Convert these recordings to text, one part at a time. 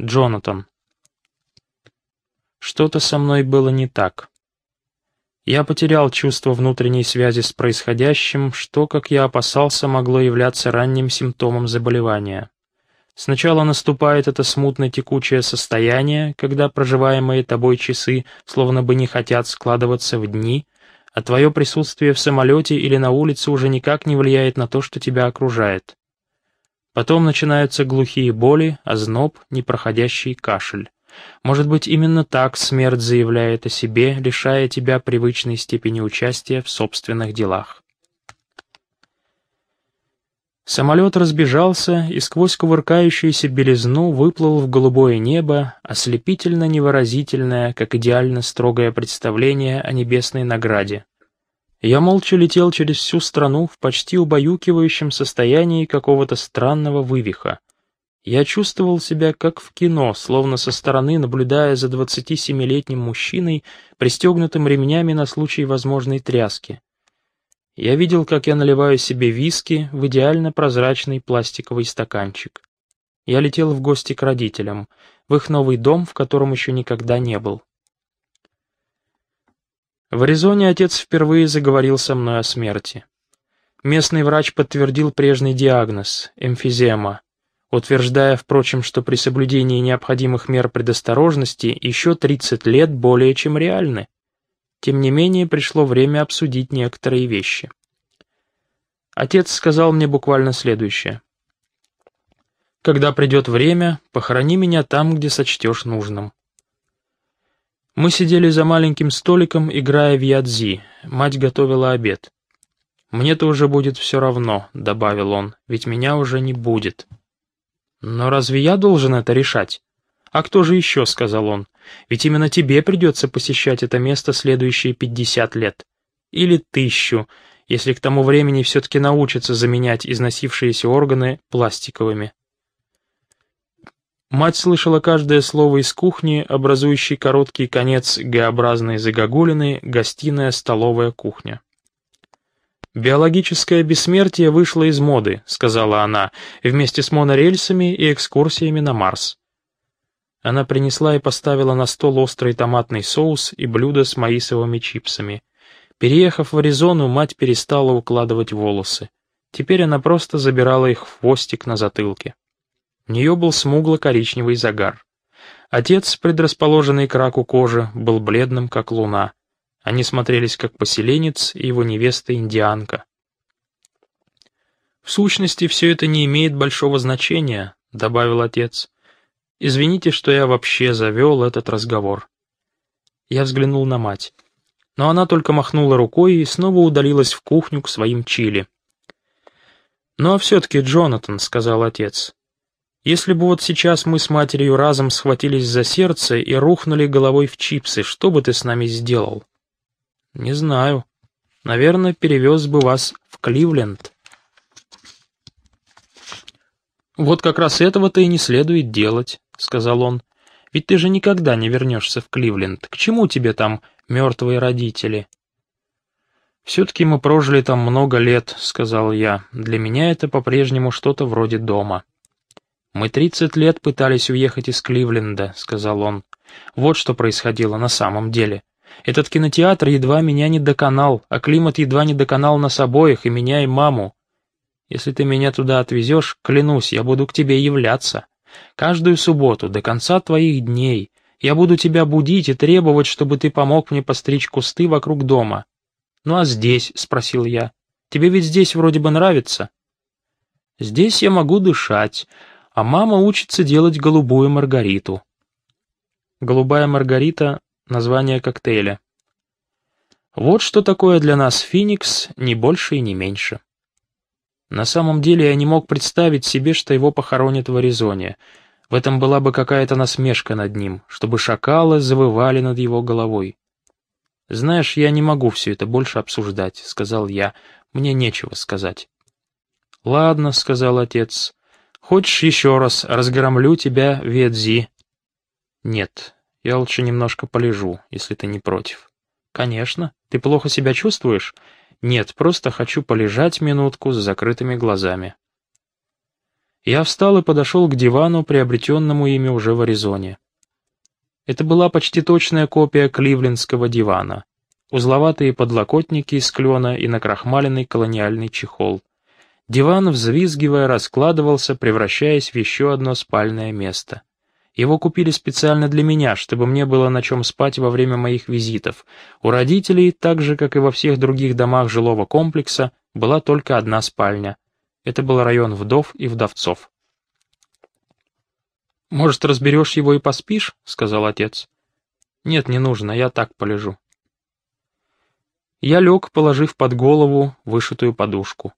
Джонатан. Что-то со мной было не так. Я потерял чувство внутренней связи с происходящим, что, как я опасался, могло являться ранним симптомом заболевания. Сначала наступает это смутно текучее состояние, когда проживаемые тобой часы словно бы не хотят складываться в дни, а твое присутствие в самолете или на улице уже никак не влияет на то, что тебя окружает. Потом начинаются глухие боли, озноб, непроходящий кашель. Может быть, именно так смерть заявляет о себе, лишая тебя привычной степени участия в собственных делах. Самолет разбежался и сквозь кувыркающуюся белизну выплыл в голубое небо, ослепительно невыразительное, как идеально строгое представление о небесной награде. Я молча летел через всю страну в почти убаюкивающем состоянии какого-то странного вывиха. Я чувствовал себя как в кино, словно со стороны наблюдая за 27-летним мужчиной, пристегнутым ремнями на случай возможной тряски. Я видел, как я наливаю себе виски в идеально прозрачный пластиковый стаканчик. Я летел в гости к родителям, в их новый дом, в котором еще никогда не был. В Аризоне отец впервые заговорил со мной о смерти. Местный врач подтвердил прежний диагноз – эмфизема, утверждая, впрочем, что при соблюдении необходимых мер предосторожности еще 30 лет более чем реальны. Тем не менее, пришло время обсудить некоторые вещи. Отец сказал мне буквально следующее. «Когда придет время, похорони меня там, где сочтешь нужным». Мы сидели за маленьким столиком, играя в ядзи. Мать готовила обед. «Мне-то уже будет все равно», — добавил он, — «ведь меня уже не будет». «Но разве я должен это решать?» «А кто же еще?» — сказал он. «Ведь именно тебе придется посещать это место следующие пятьдесят лет. Или тысячу, если к тому времени все-таки научатся заменять износившиеся органы пластиковыми». Мать слышала каждое слово из кухни, образующий короткий конец Г-образной загогулины, гостиная, столовая, кухня. «Биологическое бессмертие вышло из моды», — сказала она, вместе с монорельсами и экскурсиями на Марс. Она принесла и поставила на стол острый томатный соус и блюдо с маисовыми чипсами. Переехав в Аризону, мать перестала укладывать волосы. Теперь она просто забирала их в хвостик на затылке. У нее был смугло-коричневый загар. Отец, предрасположенный к раку кожи, был бледным, как луна. Они смотрелись как поселенец и его невеста-индианка. «В сущности, все это не имеет большого значения», — добавил отец. «Извините, что я вообще завел этот разговор». Я взглянул на мать. Но она только махнула рукой и снова удалилась в кухню к своим чили. «Ну а все-таки, Джонатан», — сказал отец, — «если бы вот сейчас мы с матерью разом схватились за сердце и рухнули головой в чипсы, что бы ты с нами сделал?» «Не знаю. Наверное, перевез бы вас в Кливленд». «Вот как раз этого-то и не следует делать», — сказал он. «Ведь ты же никогда не вернешься в Кливленд. К чему тебе там мертвые родители?» «Все-таки мы прожили там много лет», — сказал я. «Для меня это по-прежнему что-то вроде дома». «Мы тридцать лет пытались уехать из Кливленда», — сказал он. «Вот что происходило на самом деле. Этот кинотеатр едва меня не доконал, а климат едва не доконал нас обоих, и меня, и маму. Если ты меня туда отвезешь, клянусь, я буду к тебе являться. Каждую субботу, до конца твоих дней. Я буду тебя будить и требовать, чтобы ты помог мне постричь кусты вокруг дома. Ну а здесь, — спросил я, — тебе ведь здесь вроде бы нравится? Здесь я могу дышать, а мама учится делать голубую маргариту. Голубая маргарита название коктейля. Вот что такое для нас Феникс, не больше и не меньше. На самом деле я не мог представить себе, что его похоронят в Аризоне. В этом была бы какая-то насмешка над ним, чтобы шакалы завывали над его головой. «Знаешь, я не могу все это больше обсуждать», — сказал я. «Мне нечего сказать». «Ладно», — сказал отец. «Хочешь еще раз разгромлю тебя, Ветзи?» «Нет, я лучше немножко полежу, если ты не против». «Конечно. Ты плохо себя чувствуешь?» «Нет, просто хочу полежать минутку с закрытыми глазами». Я встал и подошел к дивану, приобретенному ими уже в Аризоне. Это была почти точная копия кливлендского дивана. Узловатые подлокотники из клена и накрахмаленный колониальный чехол. Диван, взвизгивая, раскладывался, превращаясь в еще одно спальное место. Его купили специально для меня, чтобы мне было на чем спать во время моих визитов. У родителей, так же, как и во всех других домах жилого комплекса, была только одна спальня. Это был район вдов и вдовцов. «Может, разберешь его и поспишь?» — сказал отец. «Нет, не нужно, я так полежу». Я лег, положив под голову вышитую подушку.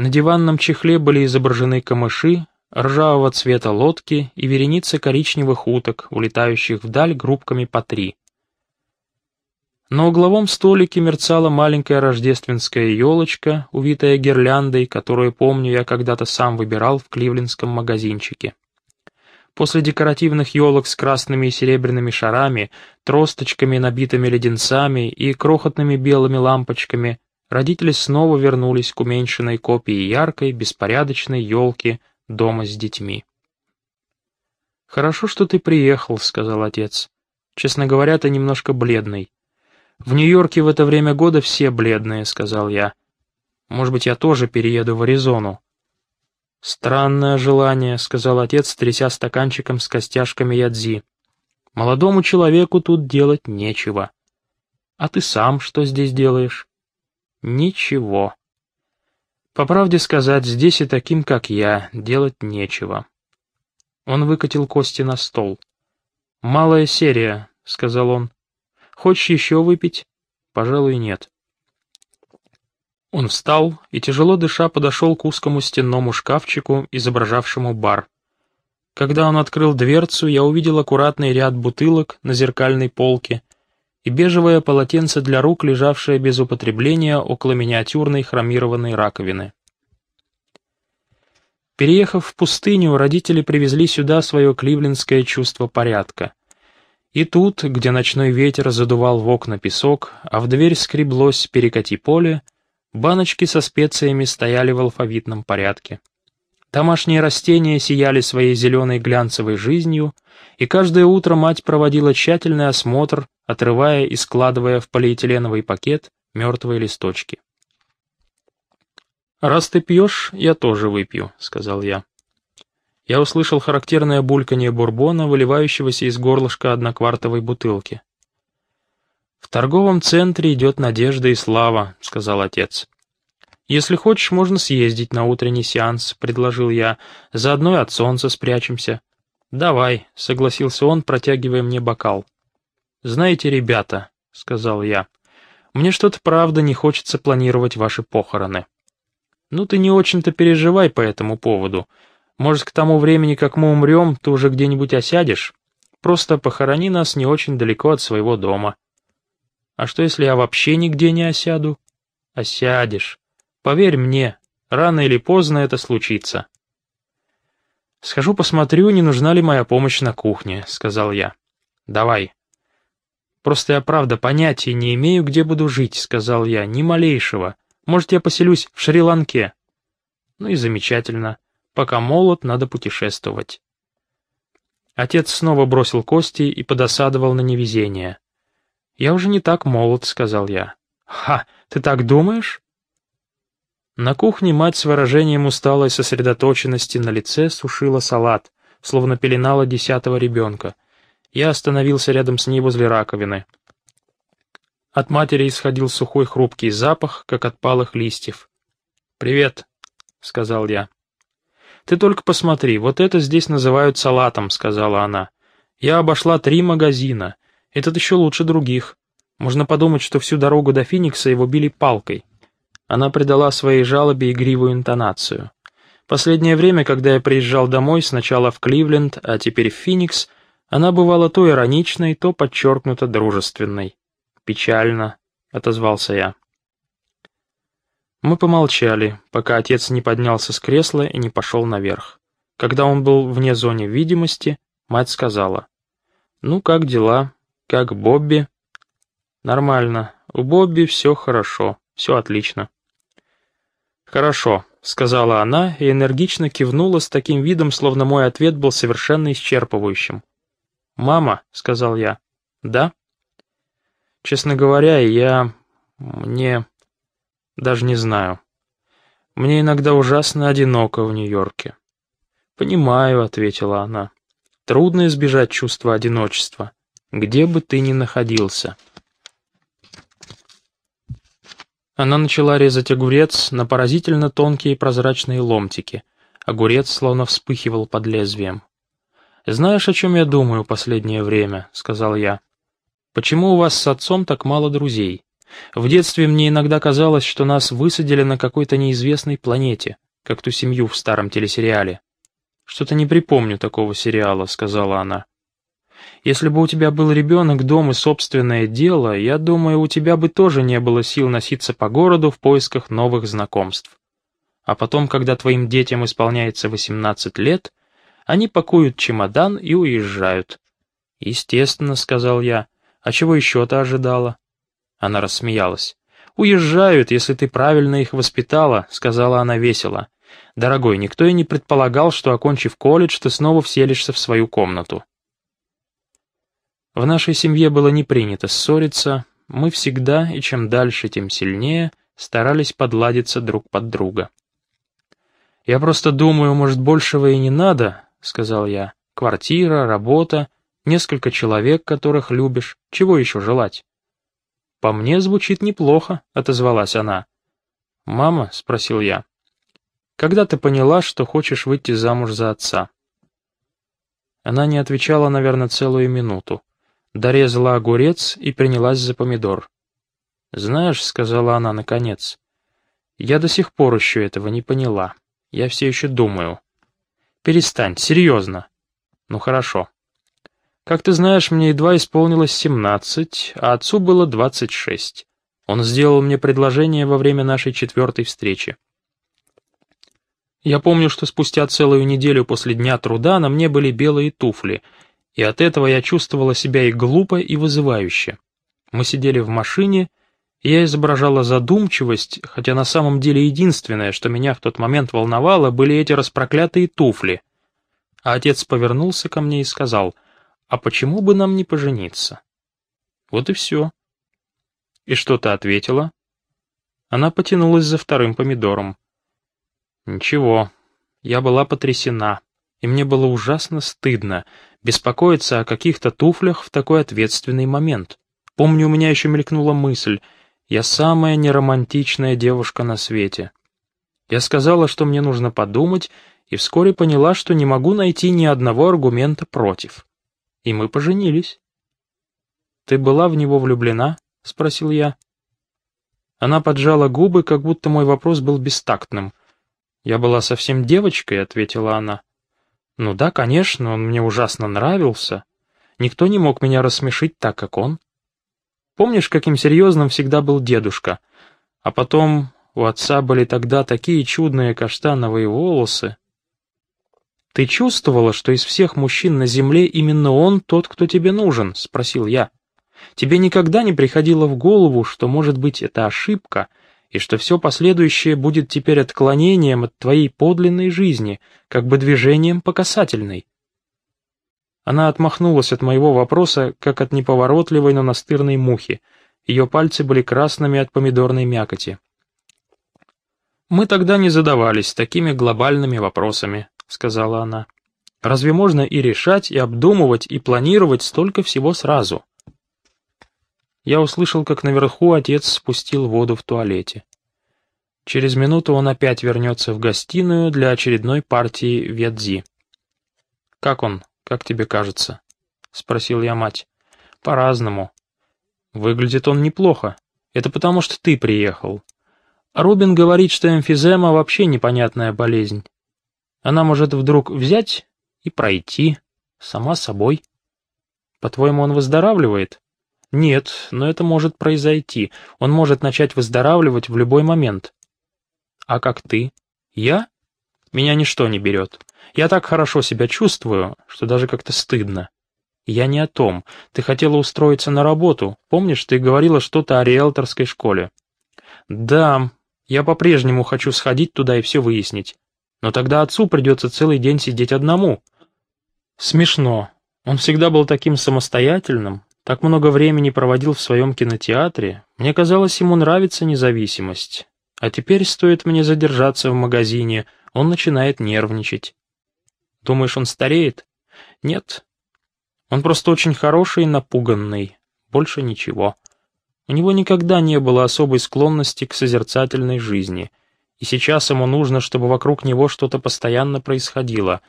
На диванном чехле были изображены камыши, ржавого цвета лодки и вереница коричневых уток, улетающих вдаль группками по три. На угловом столике мерцала маленькая рождественская елочка, увитая гирляндой, которую, помню, я когда-то сам выбирал в кливлендском магазинчике. После декоративных елок с красными и серебряными шарами, тросточками, набитыми леденцами и крохотными белыми лампочками, родители снова вернулись к уменьшенной копии яркой, беспорядочной елки дома с детьми. «Хорошо, что ты приехал», — сказал отец. «Честно говоря, ты немножко бледный». «В Нью-Йорке в это время года все бледные», — сказал я. «Может быть, я тоже перееду в Аризону». «Странное желание», — сказал отец, тряся стаканчиком с костяшками ядзи. «Молодому человеку тут делать нечего». «А ты сам что здесь делаешь?» «Ничего». По правде сказать, здесь и таким, как я, делать нечего. Он выкатил кости на стол. «Малая серия», — сказал он. «Хочешь еще выпить?» «Пожалуй, нет». Он встал и, тяжело дыша, подошел к узкому стенному шкафчику, изображавшему бар. Когда он открыл дверцу, я увидел аккуратный ряд бутылок на зеркальной полке и бежевое полотенце для рук, лежавшее без употребления около миниатюрной хромированной раковины. Переехав в пустыню, родители привезли сюда свое кливлендское чувство порядка. И тут, где ночной ветер задувал в окна песок, а в дверь скреблось перекати поле, баночки со специями стояли в алфавитном порядке. Домашние растения сияли своей зеленой глянцевой жизнью, и каждое утро мать проводила тщательный осмотр, отрывая и складывая в полиэтиленовый пакет мертвые листочки. «Раз ты пьешь, я тоже выпью», — сказал я. Я услышал характерное бульканье бурбона, выливающегося из горлышка одноквартовой бутылки. «В торговом центре идет надежда и слава», — сказал отец. «Если хочешь, можно съездить на утренний сеанс», — предложил я. «Заодно и от солнца спрячемся». «Давай», — согласился он, протягивая мне бокал. «Знаете, ребята», — сказал я, — «мне что-то правда не хочется планировать ваши похороны». «Ну ты не очень-то переживай по этому поводу. Может, к тому времени, как мы умрем, ты уже где-нибудь осядешь? Просто похорони нас не очень далеко от своего дома». «А что, если я вообще нигде не осяду?» «Осядешь. Поверь мне, рано или поздно это случится. «Схожу посмотрю, не нужна ли моя помощь на кухне», — сказал я. «Давай». «Просто я правда понятия не имею, где буду жить», — сказал я, — «ни малейшего. Может, я поселюсь в Шри-Ланке». «Ну и замечательно. Пока молод, надо путешествовать». Отец снова бросил кости и подосадовал на невезение. «Я уже не так молод», — сказал я. «Ха, ты так думаешь?» На кухне мать с выражением усталой сосредоточенности на лице сушила салат, словно пеленала десятого ребенка. Я остановился рядом с ней возле раковины. От матери исходил сухой хрупкий запах, как от палых листьев. «Привет», — сказал я. «Ты только посмотри, вот это здесь называют салатом», — сказала она. «Я обошла три магазина. Этот еще лучше других. Можно подумать, что всю дорогу до Финикса его били палкой». Она придала своей жалобе игривую интонацию. Последнее время, когда я приезжал домой, сначала в Кливленд, а теперь в Феникс, она бывала то ироничной, то подчеркнуто дружественной. «Печально», — отозвался я. Мы помолчали, пока отец не поднялся с кресла и не пошел наверх. Когда он был вне зоны видимости, мать сказала. «Ну, как дела? Как Бобби?» «Нормально. У Бобби все хорошо, все отлично». «Хорошо», — сказала она и энергично кивнула с таким видом, словно мой ответ был совершенно исчерпывающим. «Мама», — сказал я. «Да?» «Честно говоря, я... мне... даже не знаю. Мне иногда ужасно одиноко в Нью-Йорке». «Понимаю», — ответила она. «Трудно избежать чувства одиночества, где бы ты ни находился». Она начала резать огурец на поразительно тонкие прозрачные ломтики. Огурец словно вспыхивал под лезвием. «Знаешь, о чем я думаю последнее время?» — сказал я. «Почему у вас с отцом так мало друзей? В детстве мне иногда казалось, что нас высадили на какой-то неизвестной планете, как ту семью в старом телесериале». «Что-то не припомню такого сериала», — сказала она. Если бы у тебя был ребенок, дом и собственное дело, я думаю, у тебя бы тоже не было сил носиться по городу в поисках новых знакомств. А потом, когда твоим детям исполняется 18 лет, они пакуют чемодан и уезжают. «Естественно», — сказал я. «А чего еще ты ожидала?» Она рассмеялась. «Уезжают, если ты правильно их воспитала», — сказала она весело. «Дорогой, никто и не предполагал, что, окончив колледж, ты снова вселишься в свою комнату. В нашей семье было не принято ссориться, мы всегда, и чем дальше, тем сильнее, старались подладиться друг под друга. «Я просто думаю, может, большего и не надо», — сказал я. «Квартира, работа, несколько человек, которых любишь. Чего еще желать?» «По мне звучит неплохо», — отозвалась она. «Мама?» — спросил я. «Когда ты поняла, что хочешь выйти замуж за отца?» Она не отвечала, наверное, целую минуту дорезала огурец и принялась за помидор. «Знаешь», — сказала она наконец, — «я до сих пор еще этого не поняла. Я все еще думаю». «Перестань, серьезно». «Ну хорошо». «Как ты знаешь, мне едва исполнилось семнадцать, а отцу было двадцать шесть. Он сделал мне предложение во время нашей четвертой встречи. Я помню, что спустя целую неделю после дня труда на мне были белые туфли — и от этого я чувствовала себя и глупо, и вызывающе. Мы сидели в машине, и я изображала задумчивость, хотя на самом деле единственное, что меня в тот момент волновало, были эти распроклятые туфли. А отец повернулся ко мне и сказал, «А почему бы нам не пожениться?» Вот и все. И что ты ответила? Она потянулась за вторым помидором. Ничего, я была потрясена, и мне было ужасно стыдно, беспокоиться о каких-то туфлях в такой ответственный момент. Помню, у меня еще мелькнула мысль, я самая неромантичная девушка на свете. Я сказала, что мне нужно подумать, и вскоре поняла, что не могу найти ни одного аргумента против. И мы поженились. «Ты была в него влюблена?» — спросил я. Она поджала губы, как будто мой вопрос был бестактным. «Я была совсем девочкой», — ответила она. Ну да, конечно, он мне ужасно нравился. Никто не мог меня рассмешить так, как он. Помнишь, каким серьезным всегда был дедушка? А потом у отца были тогда такие чудные каштановые волосы. «Ты чувствовала, что из всех мужчин на земле именно он тот, кто тебе нужен?» — спросил я. «Тебе никогда не приходило в голову, что, может быть, это ошибка, и что все последующее будет теперь отклонением от твоей подлинной жизни, как бы движением по касательной. Она отмахнулась от моего вопроса, как от неповоротливой, но настырной мухи. Ее пальцы были красными от помидорной мякоти. «Мы тогда не задавались такими глобальными вопросами», — сказала она. «Разве можно и решать, и обдумывать, и планировать столько всего сразу?» Я услышал, как наверху отец спустил воду в туалете. Через минуту он опять вернется в гостиную для очередной партии ветзи. «Как он, как тебе кажется?» — спросил я мать. «По-разному. Выглядит он неплохо. Это потому, что ты приехал. Рубин говорит, что эмфизема вообще непонятная болезнь. Она может вдруг взять и пройти, сама собой. По-твоему, он выздоравливает?» Нет, но это может произойти. Он может начать выздоравливать в любой момент. А как ты? Я? Меня ничто не берет. Я так хорошо себя чувствую, что даже как-то стыдно. Я не о том. Ты хотела устроиться на работу. Помнишь, ты говорила что-то о риэлторской школе? Да, Я по-прежнему хочу сходить туда и все выяснить. Но тогда отцу придется целый день сидеть одному. Смешно. Он всегда был таким самостоятельным, так много времени проводил в своем кинотеатре. Мне казалось, ему нравится независимость. А теперь стоит мне задержаться в магазине, он начинает нервничать. Думаешь, он стареет? Нет. Он просто очень хороший и напуганный. Больше ничего. У него никогда не было особой склонности к созерцательной жизни, и сейчас ему нужно, чтобы вокруг него что-то постоянно происходило,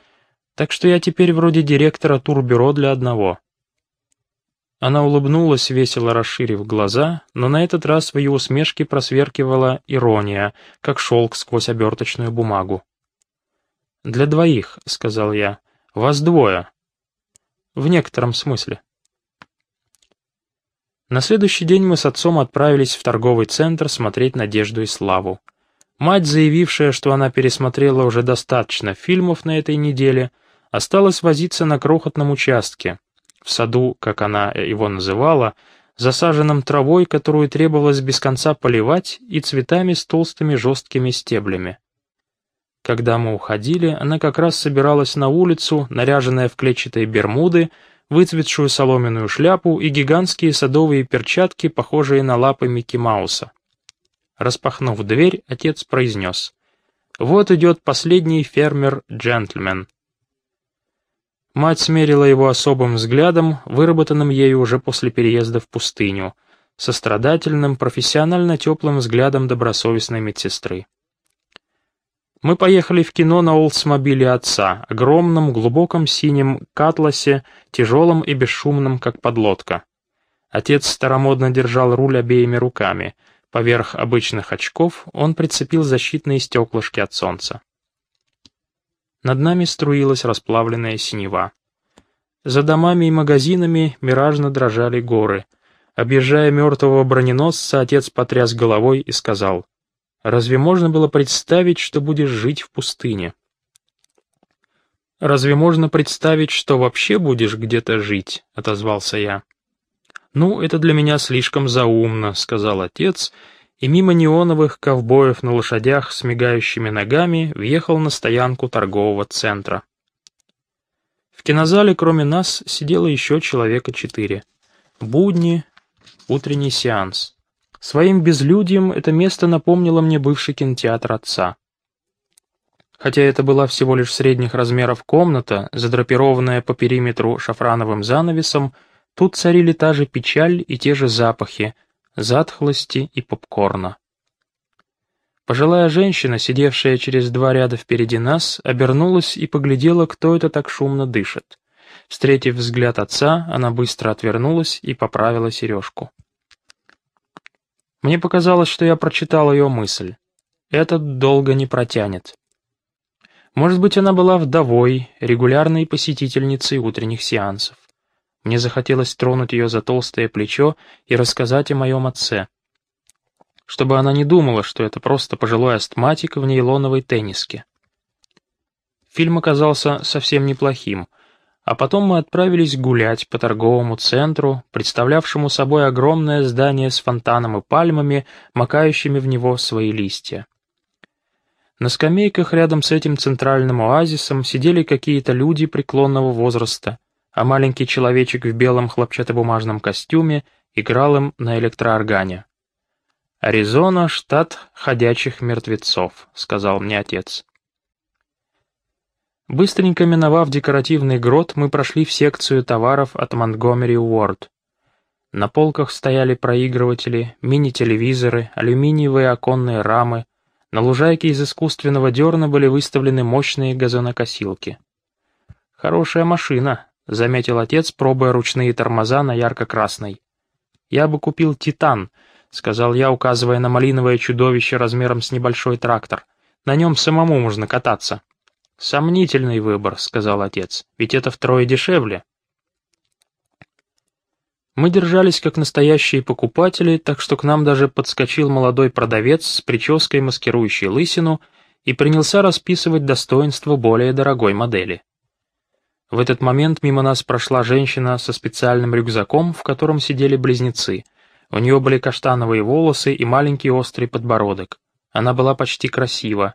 так что я теперь вроде директора турбюро для одного. Она улыбнулась, весело расширив глаза, но на этот раз в ее усмешке просверкивала ирония, как шелк сквозь оберточную бумагу. «Для двоих», — сказал я, — «вас двое». «В некотором смысле». На следующий день мы с отцом отправились в торговый центр смотреть «Надежду и славу». Мать, заявившая, что она пересмотрела уже достаточно фильмов на этой неделе, осталась возиться на крохотном участке, в саду, как она его называла, засаженном травой, которую требовалось без конца поливать, и цветами с толстыми жесткими стеблями. Когда мы уходили, она как раз собиралась на улицу, наряженная в клетчатые бермуды, выцветшую соломенную шляпу и гигантские садовые перчатки, похожие на лапы Микки Мауса. Распахнув дверь, отец произнес. «Вот идет последний фермер-джентльмен». Мать смерила его особым взглядом, выработанным ею уже после переезда в пустыню, сострадательным, профессионально теплым взглядом добросовестной медсестры. Мы поехали в кино на Олдсмобиле отца, огромном, глубоком синем катласе, тяжелом и бесшумном, как подлодка. Отец старомодно держал руль обеими руками. Поверх обычных очков он прицепил защитные стеклышки от солнца. Над нами струилась расплавленная синева. За домами и магазинами миражно дрожали горы. Объезжая мертвого броненосца, отец потряс головой и сказал — Разве можно было представить, что будешь жить в пустыне? «Разве можно представить, что вообще будешь где-то жить?» — отозвался я. «Ну, это для меня слишком заумно», — сказал отец, и мимо неоновых ковбоев на лошадях с мигающими ногами въехал на стоянку торгового центра. В кинозале, кроме нас, сидело еще человека четыре. Будни, утренний сеанс. Своим безлюдьем это место напомнило мне бывший кинотеатр отца. Хотя это была всего лишь средних размеров комната, задрапированная по периметру шафрановым занавесом, тут царили та же печаль и те же запахи, затхлости и попкорна. Пожилая женщина, сидевшая через два ряда впереди нас, обернулась и поглядела, кто это так шумно дышит. Встретив взгляд отца, она быстро отвернулась и поправила сережку. Мне показалось, что я прочитал ее мысль. Этот долго не протянет. Может быть, она была вдовой, регулярной посетительницей утренних сеансов. Мне захотелось тронуть ее за толстое плечо и рассказать о моем отце. Чтобы она не думала, что это просто пожилой астматик в нейлоновой тенниске. Фильм оказался совсем неплохим — а потом мы отправились гулять по торговому центру, представлявшему собой огромное здание с фонтаном и пальмами, макающими в него свои листья. На скамейках рядом с этим центральным оазисом сидели какие-то люди преклонного возраста, а маленький человечек в белом хлопчатобумажном костюме играл им на электрооргане. «Аризона — штат ходячих мертвецов», — сказал мне отец. Быстренько миновав декоративный грот, мы прошли в секцию товаров от Montgomery Ward. На полках стояли проигрыватели, мини-телевизоры, алюминиевые оконные рамы. На лужайке из искусственного дерна были выставлены мощные газонокосилки. «Хорошая машина», — заметил отец, пробуя ручные тормоза на ярко-красной. «Я бы купил «Титан», — сказал я, указывая на малиновое чудовище размером с небольшой трактор. «На нем самому можно кататься». «Сомнительный выбор», — сказал отец, — «ведь это втрое дешевле». Мы держались как настоящие покупатели, так что к нам даже подскочил молодой продавец с прической, маскирующей лысину, и принялся расписывать достоинства более дорогой модели. В этот момент мимо нас прошла женщина со специальным рюкзаком, в котором сидели близнецы. У нее были каштановые волосы и маленький острый подбородок. Она была почти красива.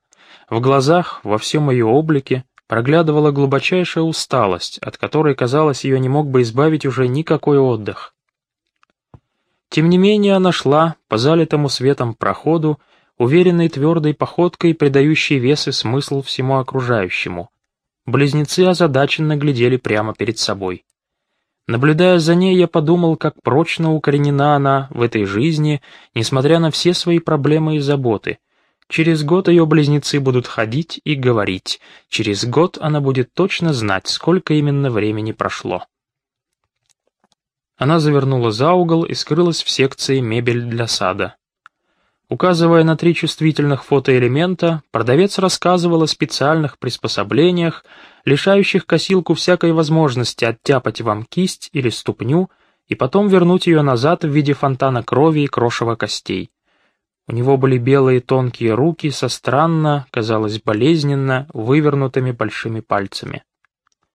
В глазах, во всем ее облике, проглядывала глубочайшая усталость, от которой, казалось, ее не мог бы избавить уже никакой отдых. Тем не менее она шла по залитому светом проходу, уверенной твердой походкой, придающей вес и смысл всему окружающему. Близнецы озадаченно глядели прямо перед собой. Наблюдая за ней, я подумал, как прочно укоренена она в этой жизни, несмотря на все свои проблемы и заботы. Через год ее близнецы будут ходить и говорить. Через год она будет точно знать, сколько именно времени прошло. Она завернула за угол и скрылась в секции «Мебель для сада». Указывая на три чувствительных фотоэлемента, продавец рассказывал о специальных приспособлениях, лишающих косилку всякой возможности оттяпать вам кисть или ступню и потом вернуть ее назад в виде фонтана крови и крошева костей. У него были белые тонкие руки со странно, казалось болезненно, вывернутыми большими пальцами.